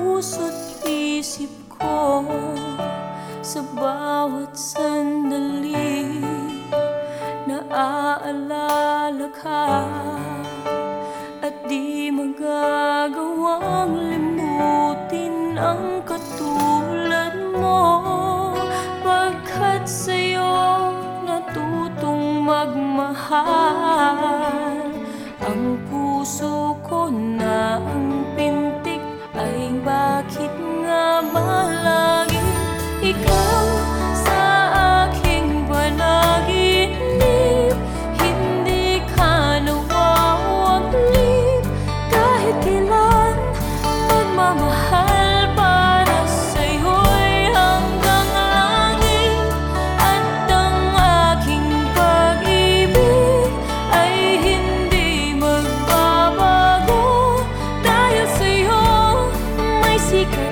puso't isip ko Sa bawat sandali Naaalala ka At di magagawang limutin Ang katulad mo. Pagkat sa'yo natutong magmahal Ang puso ko na bakit nga ba laging ikaw música.